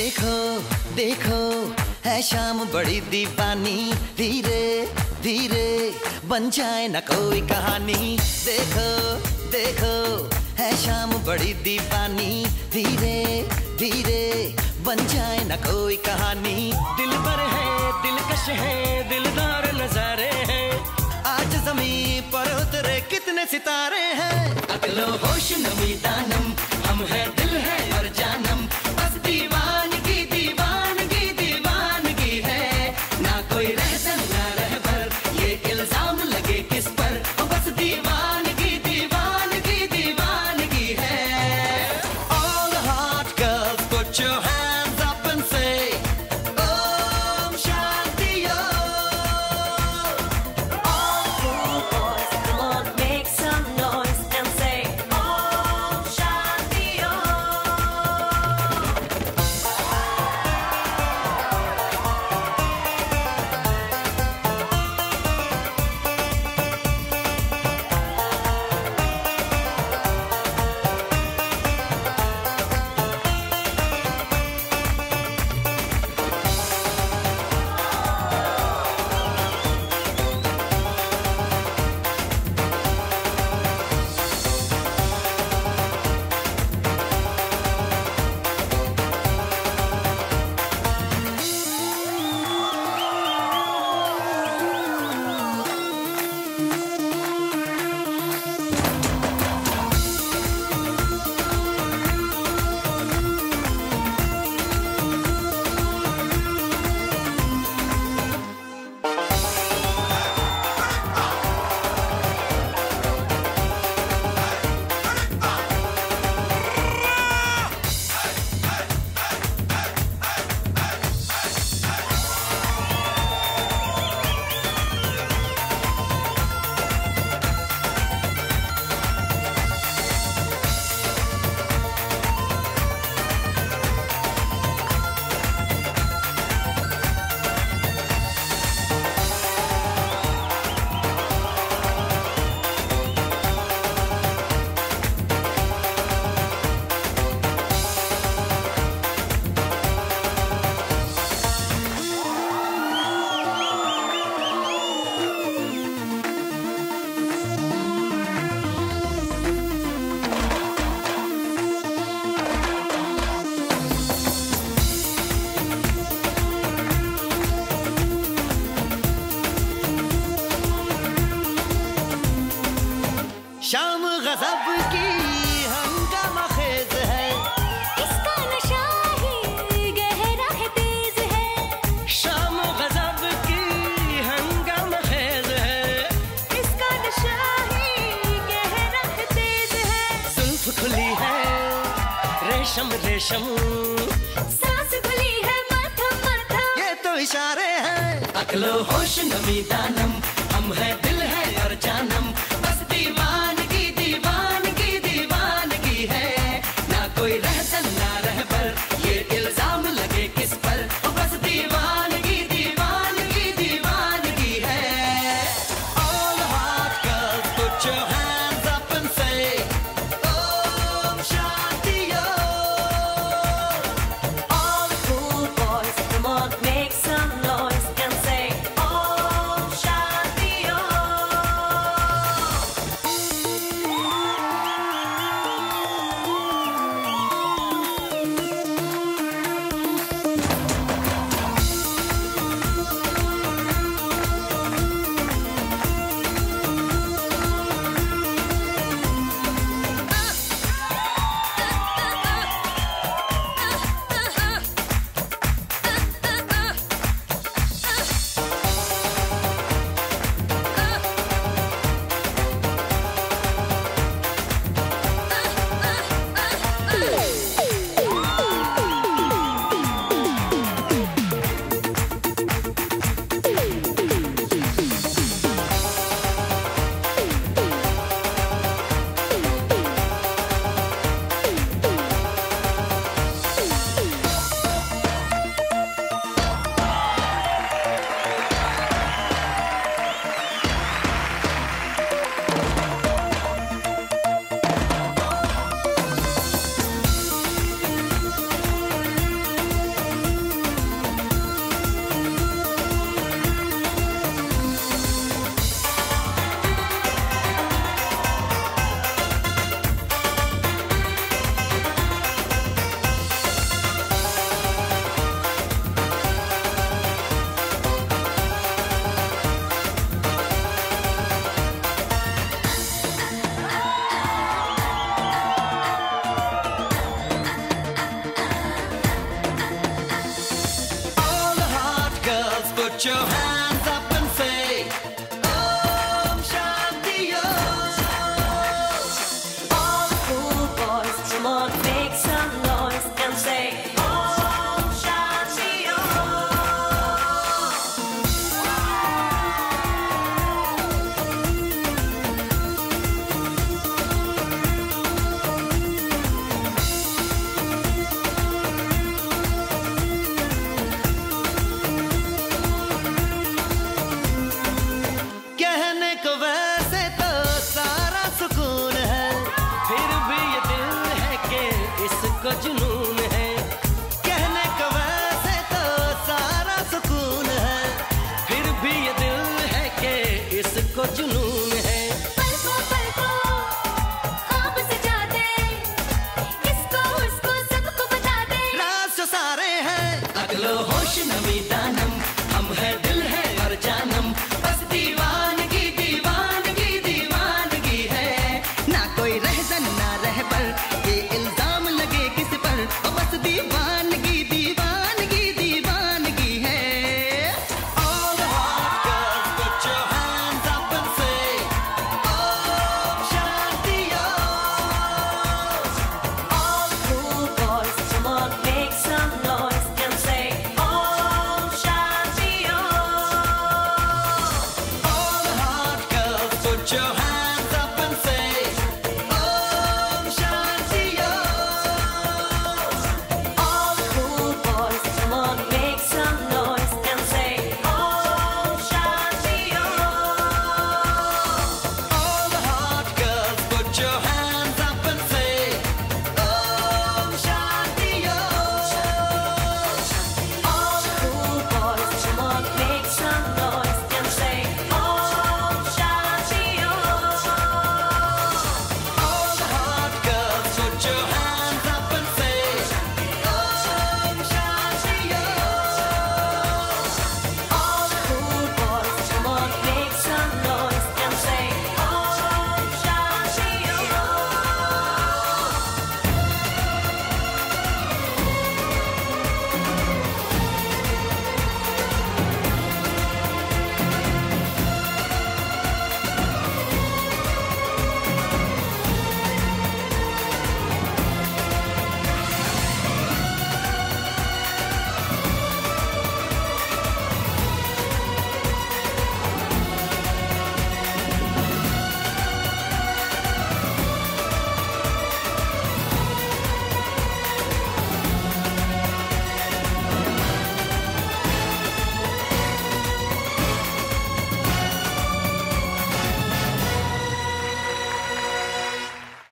देखो देखो, है शाम बड़ी दीवानी। धीरे धीरे बन जाए न कोई कहानी। देखो देखो, है शाम बड़ी दीवानी। धीरे धीरे बन जाए न कोई कहानी। दिल पर है, दिलकश है, दिलदार नजारे हैं। आज ज़मीन पर उतरे कितने सितारे हैं। अगलो होश नमी दानम, हम है दिल है और जानम। रेशम रेशम। सांस खुली है माथा माथा। ये तो इशारे हैं। अकलो होश नमी। दानम सुकून है। फिर भी ये दिल है कि इसको जुनून है। कहने को वैसे तो सारा सुकून है। फिर भी ये दिल है कि इसको जुनून